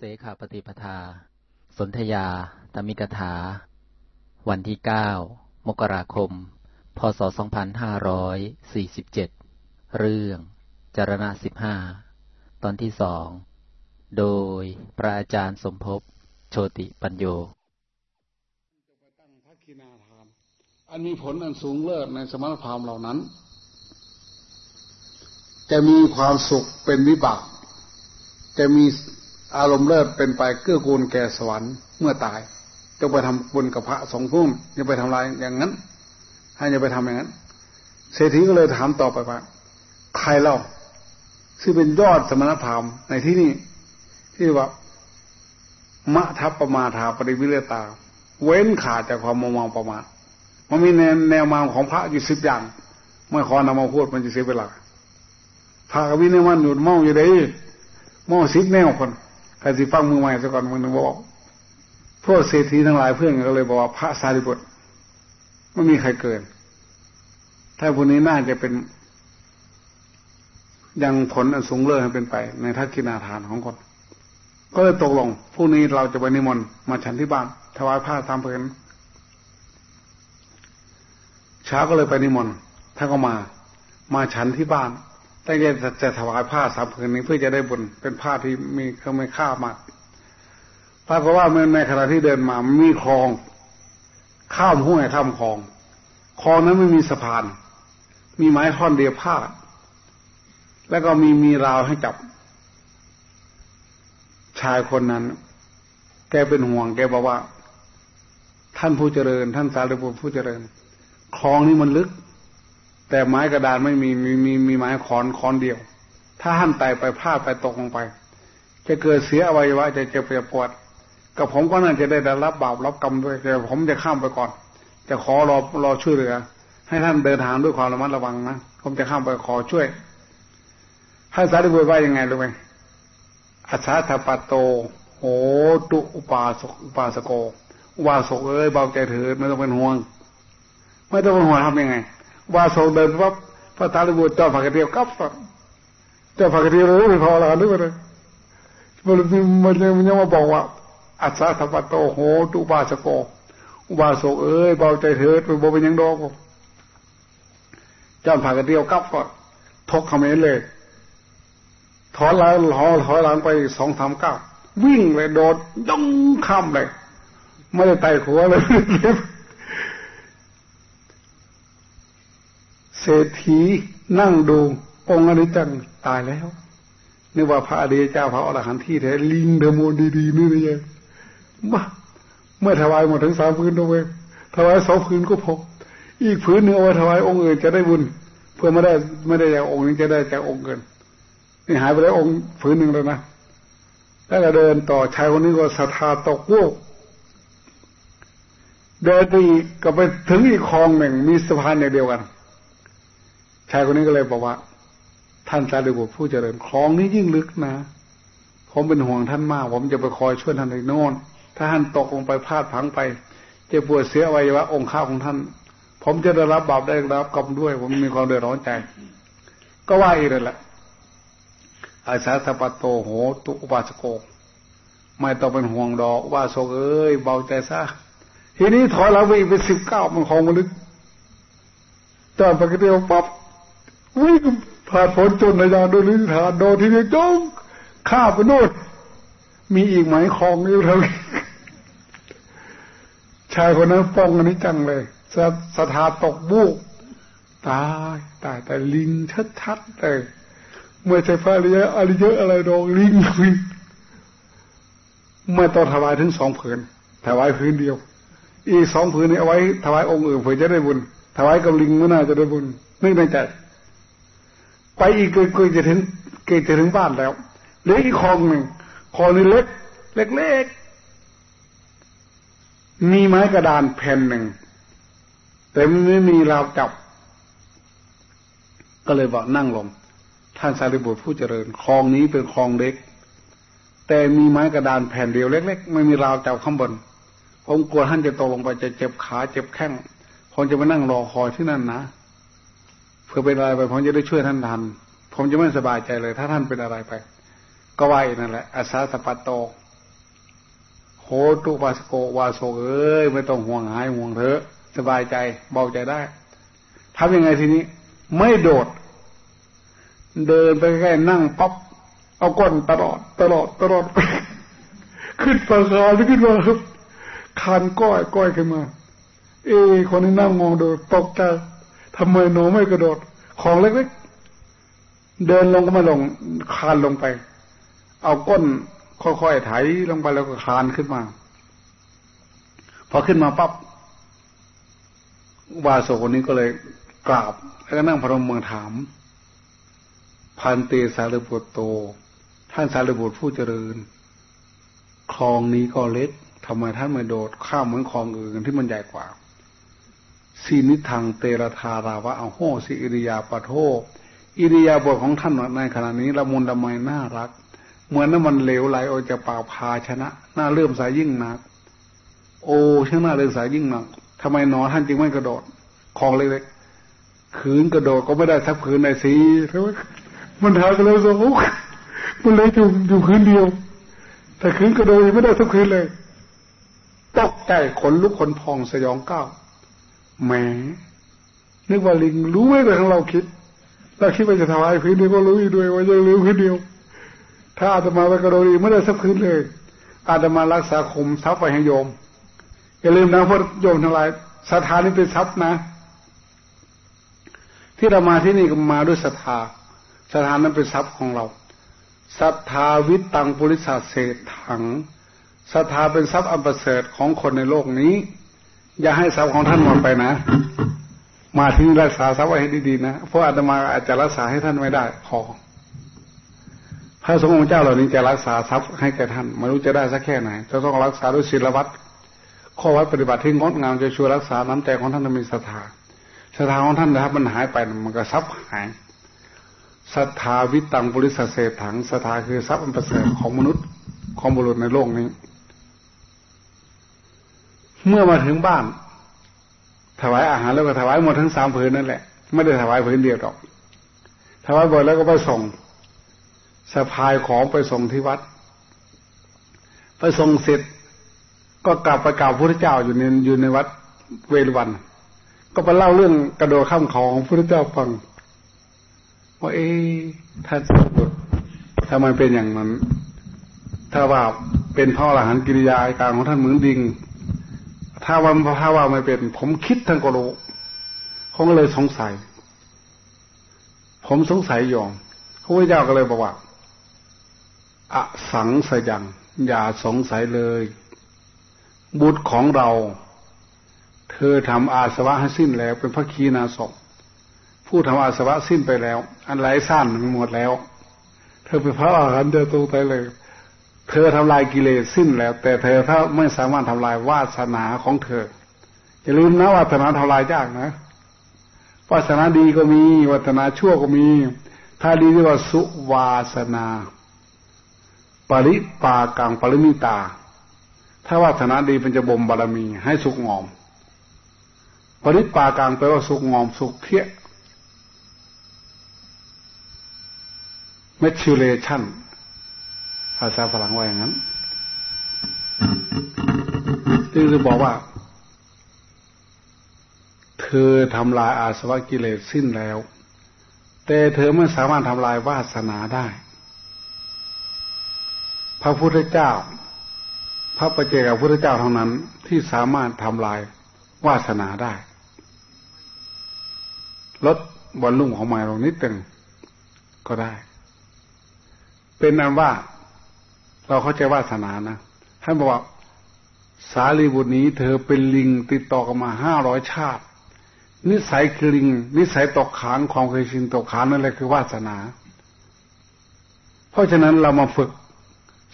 เสขาปฏิปทา สนธยา ตมิกถา วันที่เก้ามกราคม พศ 2547 เรื่องจารณะสิบห้าตอนที่สองโดยพระอาจารย์สมภพโชติปัญโยจะไปตั้งทักขินาทาน อันมีผลอันสูงเลิศในสมณพราหมณ์เหล่านั้น จะมีความสุขเป็นวิบาก จะมี อารมณ์เลิศเป็นไปเกื้อกูลแก่สวรรค์เมื่อตายจะไปทำบุญกับพระสองพุ่มจะไปทำลายอย่างนั้น ให้จะไปทำอย่างนั้น เศรษฐีก็เลยถามต่อไปว่าใครเล่าซึ่งเป็นยอดสมณพราหมในที่นี้ที่ว่ามะทัพประมาทาปริวิเลตา เว้นขาดจากความมองมองประมาทมันมีแนวแนวมาของพระอยู่สิบอย่างเมื่อขอนำมาพูดมันจะเสียเวลาพระกวินมันหนุดมองอยู่ได้มองสิบแนวคน ใครสิฟังมือใหม่ซะก่อนมึงนึงบอกพวกเศรษฐีทั้งหลายเพื่อนก็เลยบอกว่าพระสารีบุตรไม่มีใครเกิน ถ้าพวกนี้น่าจะเป็น ยังผลอันสูงเลิศให้เป็นไป ในทักษิณาทานของคน ก็เลยตกลงพรุ่งนี้เราจะไปนิมนต์มาฉันที่บ้านถวายผ้าตามเพลินเช้าก็เลยไปนิมนต์ท่านก็มา มาฉันที่บ้าน ตั้งใจจะถวายผ้าสามผืนนี้เพื่อจะได้บุญเป็นผ้าที่มีเขาไม่ค่ามากปรากฏว่าเมื่อในขณะที่เดินมามีคลอง ข้ามห้วยข้ามคลองคลองนั้นไม่มีสะพาน มีไม้ท่อนเดียวผ้า แล้วก็มีมีราวให้จับ ชายคนนั้น แกเป็นห่วง แกบอกว่า ท่านผู้เจริญ ท่านสารีบุตรผู้เจริญคลองนี้มันลึก แต่ไม้กระดานไม่มีมีมีมีไม้คอนคอนเดียว ถ้าท่านไตไปพลาดไปตกลงไป จะเกิดเสียอวัยวะจะเจ็บปวดกับผมก็น่าจะได้รับบาปรับกรรมด้วยแต่ผมจะข้ามไปก่อน จะขอรอรอช่วยเหลือ ให้ท่านเดินทางด้วยความระมัดระวังนะผมจะข้ามไปขอช่วยท่านสารีบุตรว่ายังไงรู้ไหมอัชาธปัตโตโหตุอุปาสกอุปาสโกอุปาสกเอ้ยเบาใจเถิดไม่ต้องเป็นห่วง ไม่ต้องเป็นห่วงทำยังไง ว่าโซเดินวับพระตาลิบุตรเจ้าผักเทียวกับเจ้าผักเทียวรู้ไม่พอแล้วนึกว่าเลยมันยังมันยังมาบอกว่าอัศธปัตโตโหตุบาสโกอุบาสกเอ้ยเบาใจเถิดไปบ่เป็นยังดอกเจ้าผักเทียวกับก็ทกคำเมนเลยถอนหลังถอนถอยหลังไปสองสามเก้าวิ่งเลยโดดย่องข้ามเลย ไม่ได้ไต่หัวเลย เศรษฐีนั่งดูองค์อนิจังตายแล้วนึกว่าพระอดีเจ้าพระอรหันต์ที่แท้ลิงเดโมดีๆนี่เลยมาเมื่อถวายหมดถึงสามพื้นตัวเองถวายสองพื้นก็พออีกพื้นหนึ่งเอาไว้ถวายองค์อื่นจะได้บุญเพื่อไม่ได้ไม่ได้จากองค์นี้จะได้จากองค์เกินนี่หายไปแล้วองค์พื้นหนึ่งแล้วนะแล้วก็เดินต่อชายคนนี้ก็ศรัทธาตกโวกเดินไปก็ไปถึงอีกคลองหนึ่งมีสะพานอย่างเดียวกัน ชายคนนี้ก็เลยบอกว่า ท่านสารีบุตรผู้เจริญคลองนี้ยิ่งลึกนะผมเป็นห่วงท่านมาก ผมจะไปคอยช่วยท่านในโน่นถ้าท่านตกลงไปพลาดพังไปจะปวดเสียอวัยวะองค์ข้าของท่าน ผมจะได้รับบาปได้รับกรรมด้วย ผมมีความเดือดร้อนใจ ก็ว่าอีกเลยแหละอาสาสปัตโตโหตุอุปาสโกไม่ต้องเป็นห่วงดอกว่าโศกเอ้ยเบาใจซะทีนี้ถอยเราไปอีกเป็นสิบเก้ามันคลองมันลึกจอดปกติปั๊บ วิ่งผ่านผลจนในยานโดยลิฐานโดยที่เดียวจงข้าไปโน่นมีอีกไหมคลองอยู่เท่านี้ชายคนนั้นฟ้องอันนี้จังเลยสสถาตกบุกตายตายแต่ลิงชัดๆเลยเมื่อใช้พระอริยะอริยะอะไรดองลิงลิงเมื่อต้องถวายถึงสองผืนถวายพื้นเดียว อีกสองผืนนี้เอาไว้ถวายองค์อื่นเพื่อจะได้บุญถวายกับลิงไม่น่าจะได้บุญนึกในใจ ไปอีกเกยจะถึงเกยจะถึงบ้านแล้วเหลืออีกคลองหนึ่งคลองนี้เล็ก เล็กๆมีไม้กระดานแผ่นหนึ่งแต่ไม่มีราวจับ ก็เลยบอกนั่งลง ท่านสารีบุตรผู้เจริญคลองนี้เป็นคลองเล็ก แต่มีไม้กระดานแผ่นเดียวเล็ก ๆ ไม่มีราวจับข้างบนผมกลัวท่านจะตกลงไปจะเจ็บขาเจ็บแข้งผมจะไปนั่งรอคอยที่นั่นนะ เพื่อเป็นอะไรไปผมจะได้ช่วยท่านทันผมจะไม่สบายใจเลย ถ้าท่านเป็นอะไรไป ก็ไหวนั่นแหละอาสาสปัตโตโหตุวาสโกวาโสเอ้ยไม่ต้องห่วงหายห่วงเถอะ สบายใจเบาใจได้ทำยังไงทีนี้ ไม่โดด เดินไปแค่นั่งปั๊บเอาก้นตลอด ตลอดตลอด ขึ้นปากคาขึ้นมาครับคานก้อยก้อยขึ้นมา เอ้คนนี้นั่งมองดูตกใจ ทำไมหนูไม่กระโดด ของเล็กๆ เดินลงก็มาลง คานลงไป เอาก้นค่อยๆไถลงไปแล้วก็คานขึ้นมา พอขึ้นมาปั๊บ วาโสคนนี้ก็เลยกราบ แล้วก็นั่งพระมมือถาม พันเตสารีบุตรโต ท่านสารีบุตรผู้เจริญ คลองนี้ก็เล็กทำไมท่านไม่โดด ข้ามเหมือนคลองอื่นที่มันใหญ่กว่า สีนิทางเตระธาราวะเอาโหสิอิริยาปโทอิริยาบทของท่านในขณะนี้ละมุนละไมน่ารัก เหมือนน้ำมันเหลวไหลออกจากปากพาชนะน่าเลื่อมสายยิ่งนัก โอ้ช่างน่าเลื่อมสายยิ่งนักทำไมหนอท่านจึงไม่กระโดดคลองเล็กๆขืนกระโดดก็ไม่ได้ทับขืนในสีมันหากันแล้วสองมันเลยอยู่อยู่คืนเดียว แต่คืนกระโดดไม่ได้ทับคืนเลยตกใจขนลุกขนพองสยองก้าว แหมนึกว่าลิงรู้ไหมแต่ของเราคิดเราคิดว่าจะถวายพื้นเดียวก็รู้อยู่ด้วยว่าจะรู้พื้นเดียว ถ้าอาตมาไปกระโดดไม่ได้สักพื้นเลย อาตมารักษาคมทรัพย์ไปให้โยมอย่าลืมนะพวกโยมทั้งหลายศรัทธานี่เป็นทรัพย์นะ ที่เรามาที่นี่ก็มาด้วยศรัทธาศรัทธานั้นเป็นทรัพย์ของเราศรัทธาวิตังปุริสาเศษถังศรัทธาเป็นทรัพย์อันประเสริฐของคนในโลกนี้ อย่าให้ทรัพย์ของท่านหมดไปนะ มาที่รักษาทรัพย์ไว้ให้ดีๆนะ เพราะอาตมาอาจจะรักษาให้ท่านไม่ได้พอพระสงฆ์องค์เจ้าเหล่านี้จะรักษาทรัพย์ให้แก่ท่านไม่รู้จะได้สักแค่ไหน จะต้องรักษาด้วยศีลวัตรข้อวัดปฏิบัติที่งดงามจะช่วยรักษาน้ำใจของท่านมีศรัทธาศรัทธาของท่านนะครับมันหายไปมันก็ทรัพย์หายศรัทธาวิตังบริสเสถังศรัทธาคือทรัพย์อันประเสริฐของมนุษย์ของบุรุษในโลกนี้ เมื่อมาถึงบ้าน ถวายอาหารแล้วก็ถวายหมดทั้งสามผืนนั่นแหละ ไม่ได้ถวายผืนเดียวหรอก ถวายหมดแล้วก็ไปส่งสะพายของไปส่งที่วัด ไปส่งเสร็จ ก็กลับไปกล่าวพระเจ้าอยู่ในอยู่ในวัดเวรวัน ก็ไปเล่าเรื่องกระโดดข้ามของพระเจ้าฟังว่าเอ๊ท่านสุดทำไมเป็นอย่างนั้น ถ้าว่าเป็นพ่อหลานกิริยาการของท่านเหมือนดิง ถ้าว่าถ้าว่าไม่เป็น ผมคิดท่านก็รู้เขาก็เลยสงสัย ผมสงสัยยองพระเจ้าก็เลยบอกว่าอสังสยัง อย่าสงสัยเลย บุตรของเรา เธอทำอาสวะให้สิ้นแล้ว เป็นพระคีนาศผู้ทำอาสวะสิ้นไปแล้ว อันไรสั้นหมดแล้ว เธอเป็นพระอรหันต์เดินตรงไปเลย เธอทำลายกิเลสสิ้นแล้ว แต่เธอถ้าไม่สามารถทำลายวาสนาของเธออย่าลืมนะวาสนาทำลายยากนะวาสนาดีก็มีวาสนาชั่วก็มี ถ้าดีเรียกว่าสุวาสนาปริปากังปริมิตา ถ้าวาสนาดีมันจะบ่มบารมี ให้สุกงอม ปริปากลางแปลว่าสุกงอมสุกเทีย maturation ภาษาฝรั่งว่าอย่างนั้นจึงจะบอกว่า เธอทำลายอาสวะกิเลสสิ้นแล้ว แต่เธอไม่สามารถทำลายวาสนาได้ พระพุทธเจ้า พระประเจกับพุทธเจ้าเท่านั้นที่สามารถทำลายวาสนาได้ ลดบอลลุ่มของหมายลงนิดตึงก็ได้ เป็นนั้นว่า เราเข้าใจวาสนานะท่านบอกว่าสารีบุตรนี้ เธอเป็นลิงติดต่อกันมาห้าร้อยชาติ นิสัยคือลิง นิสัยตกขานความเคยชินตกขานนั่นแหละคือวาสนา เพราะฉะนั้นเรามาฝึก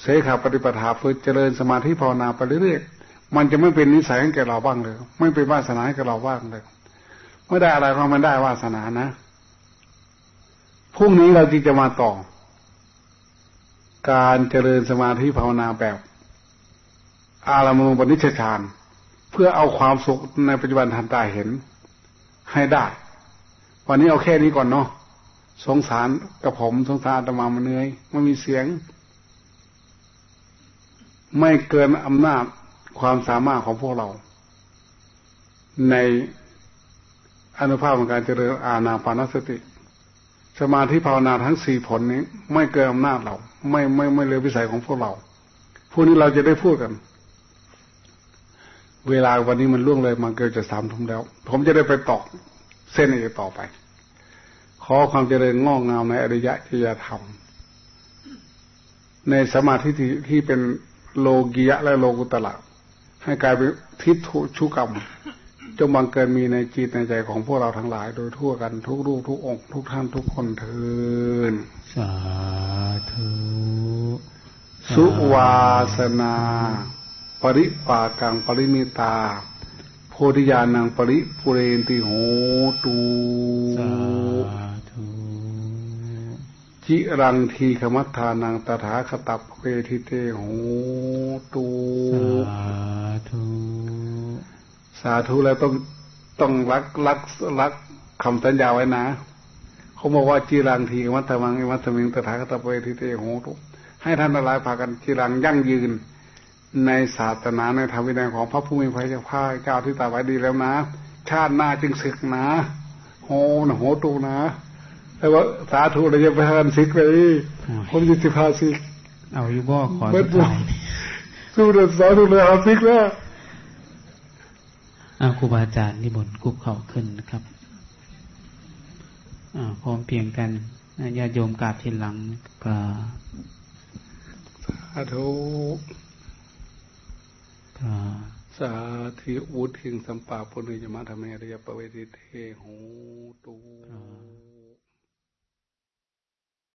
เสขาปฏิปทาฝึกเจริญสมาธิภาวนาไปเรื่อยๆมันจะไม่เป็นนิสัยให้แก่เราบ้างเลย ไม่เป็นวาสนาให้แก่เราบ้างเลยไม่ได้อะไรเพราะมันได้วาสนานะพรุ่งนี้เราจึงจะมาต่อ การเจริญสมาธิภาวนาแบบ อารมณ์ปณิชฌาน เพื่อเอาความสุขในปัจจุบันทันตาเห็นให้ได้ วันนี้เอาแค่นี้ก่อนเนาะสงสารกับผมสงสารตมามันเหนื่อยไม่มีเสียง ไม่เกินอำนาจความสามารถของพวกเรา ในอนุภาพของการเจริญอาณาปานสติ สมาธิภาวนาทั้งสี่ผลนี้ ไม่เกินอำนาจเรา ไม่ไม่ไม่เลยวิสัยของพวกเราพวกนี้เราจะได้พูดกัน เวลาวันนี้มันล่วงเลยมาเกินจะสามทุ่มแล้ว ผมจะได้ไปตอกเส้นอีกต่อไป ขอความเจริญงอกงามในอริยะจิยธรรม ในสมาธิที่ที่เป็นโลกิยะและโลกุตละให้กลายเป็นทิฏฐุชุกรรม จงบังเกิดมีในจิตในใจของพวกเราทั้งหลาย โดยทั่วกันทุกรูปทุกองค์ ทุกท่านทุกคนเทินสาธุสุวาสนา ปริปากังปริมิตา โพธิญาณังปริปุเรนติโหตูสาธุจิรังทีขมัทธานังตถาคตับเวทิเตโหตูสาธุ สาธุแล้วต้องต้องรักรักรักคำสัญญาไว้นะเขาบอกว่าจีรังทีมัตถมังอิมัตถมิงตถาคตเวทิเตโหตุให้ท่านทั้งหลายพากันจีรังยั่งยืน ในศาสนาในธรรมวินัยของพระผู้มีพระเจ้าเจ้าที่ตรัสไว้ดีแล้วนะ ชาติหน้าจึงศึกนะโหนะโหตูนะแต่ว่าสาธุเราจะไปทานศึกเลยผมจะสิพาศึกเอาอยู่บ่ขอเบิสุดดบ่ท้ายสู้เดือดสาธุเลยเอาศึกแล้ว อาครูบาอาจารย์นิบนต์กุบเขาขึ้นนะครับอ่าพร้อมเพรียงกันญาติโยมกราบทีหลังก็สาธุก็สาธิวุฒิงสัมปาปุณิยมะธรรมเรียปเวทิเทโหตูก็